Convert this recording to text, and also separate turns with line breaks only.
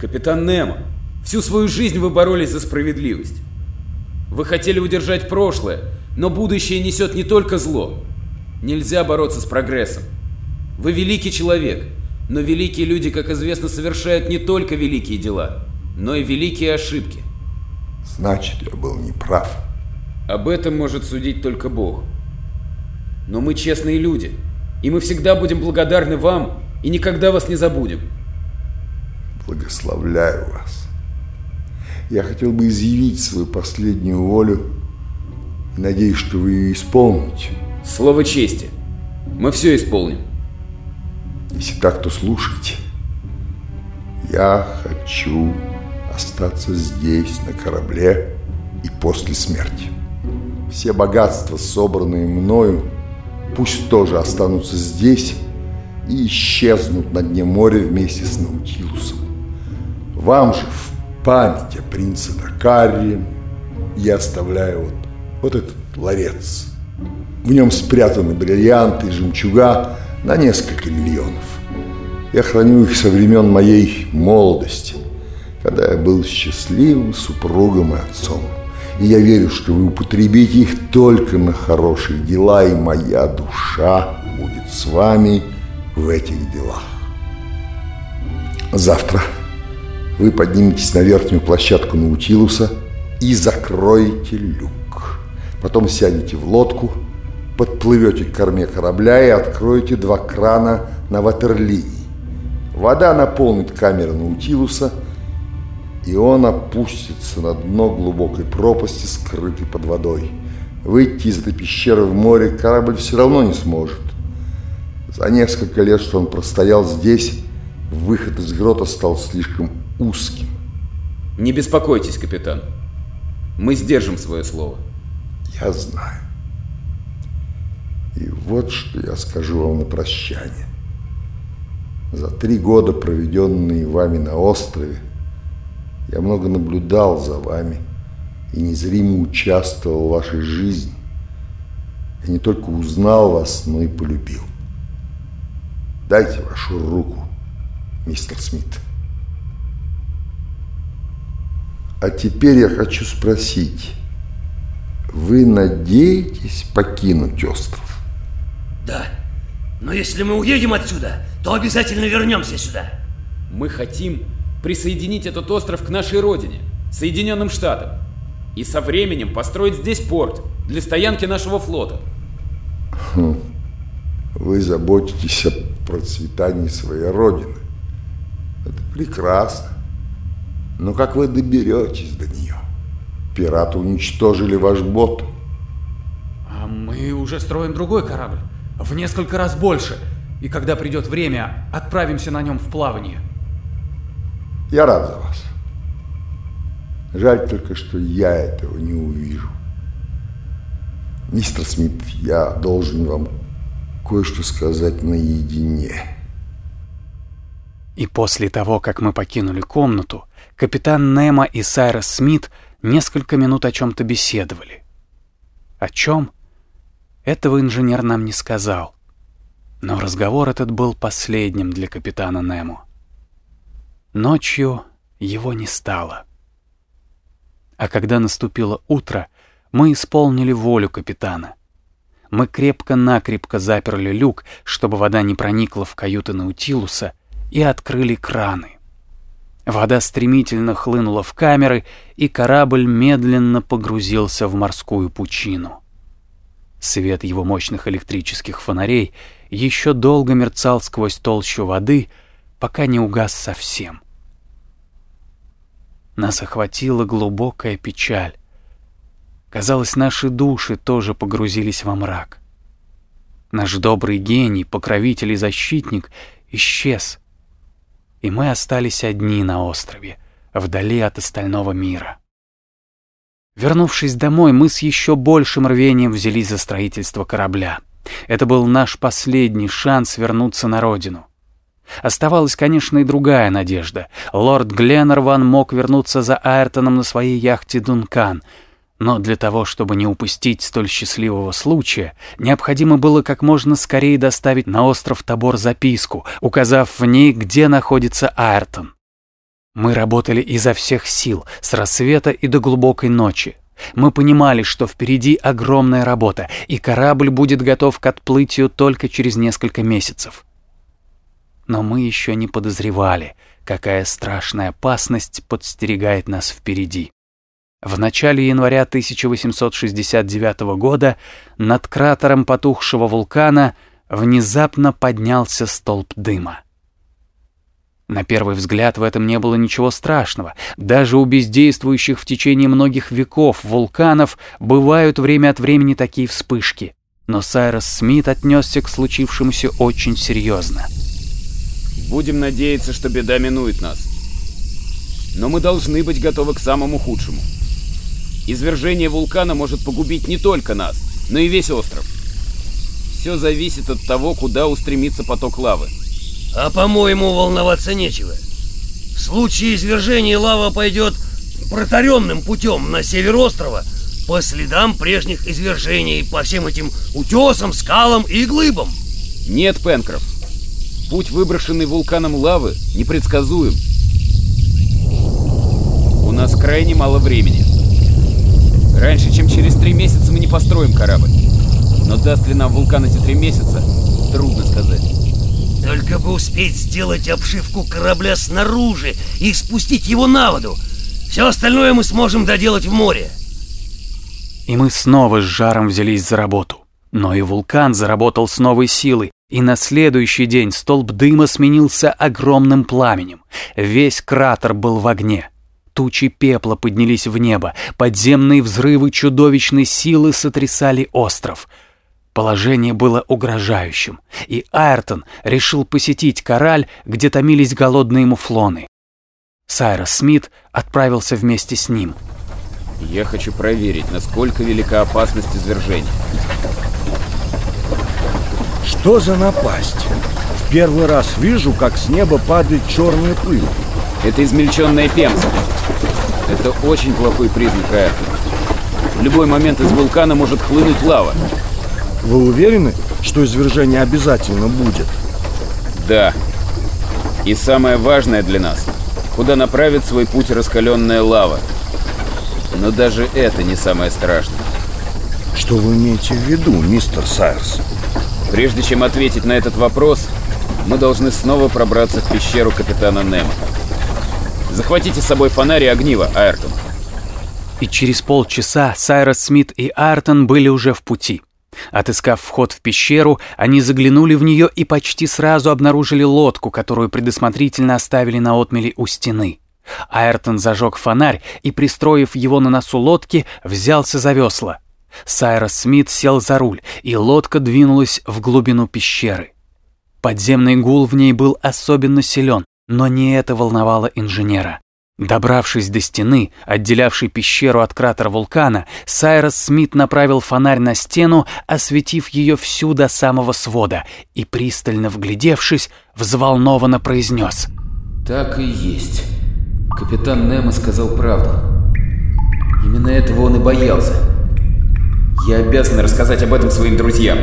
Капитан Немо, всю свою жизнь вы боролись за справедливость. Вы хотели удержать прошлое, но будущее несет не только зло. Нельзя бороться с прогрессом. Вы великий человек, но великие люди, как известно, совершают не только великие дела, но и великие ошибки.
Значит, я был неправ.
Об этом может судить только Бог. Но мы честные люди, и мы всегда будем благодарны вам и никогда вас не забудем.
Благословляю вас. Я хотел бы изъявить свою последнюю волю надеюсь, что вы ее исполните.
Слово чести. Мы все исполним.
Если так, то слушайте. Я хочу остаться здесь, на корабле и после смерти. Все богатства, собранные мною, пусть тоже останутся здесь и исчезнут на дне моря вместе с Наутилусом. Вам же в память о принце Дакаре я оставляю вот, вот этот ларец. В нем спрятаны бриллианты и жемчуга на несколько миллионов. Я храню их со времен моей молодости, когда я был счастливым супругом и отцом. И я верю, что вы употребите их только на хорошие дела, и моя душа будет с вами в этих делах. Завтра вы подниметесь на верхнюю площадку Наутилуса и закроете люк. Потом сядете в лодку, подплывете к корме корабля и откроете два крана на ватерлинии. Вода наполнит камеру Наутилуса, и он опустится на дно глубокой пропасти, скрытой под водой. Выйти из этой пещеры в море корабль все равно не сможет. За несколько лет, что он простоял здесь, выход из грота стал слишком узким.
Не беспокойтесь, капитан. Мы сдержим свое слово.
Я знаю. И вот что я скажу вам на прощание. За три года, проведенные вами на острове, я много наблюдал за вами и незримо участвовал в вашей жизни. Я не только узнал вас, но и полюбил. Дайте вашу руку, мистер Смит. А теперь я хочу спросить, вы надеетесь покинуть остров?
Да, но если мы уедем отсюда, то обязательно вернемся сюда.
Мы хотим присоединить этот остров к нашей родине, Соединенным Штатам, и со временем построить здесь порт для стоянки нашего флота.
Хм. Вы заботитесь о процветании своей родины. Это прекрасно. Но как вы доберетесь до нее? Пираты уничтожили ваш бот.
А мы уже строим другой корабль, в несколько раз больше. И когда придет время, отправимся на нем в плавание.
Я рад за вас. Жаль только, что я этого не увижу. Мистер Смит, я должен вам кое-что сказать наедине.
И после того, как мы покинули комнату, капитан Немо и Сайрос Смит несколько минут о чем-то беседовали. О чем? Этого инженер нам не сказал. Но разговор этот был последним для капитана Немо. Ночью его не стало. А когда наступило утро, мы исполнили волю капитана. Мы крепко-накрепко заперли люк, чтобы вода не проникла в каюты Наутилуса, и открыли краны. Вода стремительно хлынула в камеры, и корабль медленно погрузился в морскую пучину. Свет его мощных электрических фонарей еще долго мерцал сквозь толщу воды, пока не угас совсем. Нас охватила глубокая печаль. Казалось, наши души тоже погрузились во мрак. Наш добрый гений, покровитель и защитник исчез — и мы остались одни на острове, вдали от остального мира. Вернувшись домой, мы с еще большим рвением взялись за строительство корабля. Это был наш последний шанс вернуться на родину. Оставалась, конечно, и другая надежда. Лорд Гленнерван мог вернуться за Айртоном на своей яхте «Дункан», но для того, чтобы не упустить столь счастливого случая, необходимо было как можно скорее доставить на остров Тобор записку, указав в ней, где находится Айртон. Мы работали изо всех сил, с рассвета и до глубокой ночи. Мы понимали, что впереди огромная работа, и корабль будет готов к отплытию только через несколько месяцев. Но мы еще не подозревали, какая страшная опасность подстерегает нас впереди. В начале января 1869 года над кратером потухшего вулкана внезапно поднялся столб дыма. На первый взгляд в этом не было ничего страшного. Даже у бездействующих в течение многих веков вулканов бывают время от времени такие вспышки. Но Сайрос Смит отнесся к случившемуся очень серьезно.
Будем надеяться, что беда минует нас. Но мы должны быть готовы к самому худшему. Извержение вулкана может погубить не только нас, но и весь остров. Все зависит от того, куда устремится поток лавы.
А по-моему, волноваться нечего. В случае извержения лава пойдет протаренным путем на север острова по следам прежних извержений, по всем этим утесам, скалам и глыбам.
Нет, Пенкроф. Путь, выброшенный вулканом лавы, непредсказуем. У нас крайне мало времени. Раньше, чем через три месяца, мы не построим корабль. Но даст ли нам вулкан эти три месяца, трудно сказать.
Только бы успеть сделать обшивку корабля снаружи и спустить его на воду. Все остальное мы сможем доделать в море.
И мы снова с жаром взялись за работу. Но и вулкан заработал с новой силой, и на следующий день столб дыма сменился огромным пламенем. Весь кратер был в огне. Тучи пепла поднялись в небо, подземные взрывы чудовищной силы сотрясали остров — Положение было угрожающим, и Айртон решил посетить кораль, где томились голодные муфлоны. Сайрос Смит отправился вместе с ним.
Я хочу проверить, насколько велика опасность извержения.
Что за напасть? В первый раз вижу, как с неба падает черная пыль.
Это измельченная пемза. Это очень плохой признак, Айртон. В любой момент из вулкана может хлынуть лава.
Вы уверены, что извержение обязательно будет?
Да. И самое важное для нас, куда направит свой путь раскаленная лава. Но даже это не самое страшное.
Что вы имеете в виду, мистер Сайерс?
Прежде чем ответить на этот вопрос, мы должны снова пробраться в пещеру капитана Немо. Захватите с собой фонарь и огниво, Айртон.
И через полчаса Сайрос Смит и Айртон были уже в пути. Отыскав вход в пещеру, они заглянули в нее и почти сразу обнаружили лодку, которую предусмотрительно оставили на отмели у стены. Айртон зажег фонарь и, пристроив его на носу лодки, взялся за весла. Сайрос Смит сел за руль, и лодка двинулась в глубину пещеры. Подземный гул в ней был особенно силен, но не это волновало инженера. Добравшись до стены, отделявшей пещеру от кратера вулкана, Сайрос Смит направил фонарь на стену, осветив ее всю до самого свода, и, пристально вглядевшись, взволнованно произнес.
«Так и есть. Капитан Немо сказал правду. Именно этого он и боялся. Я обязан рассказать об этом своим друзьям.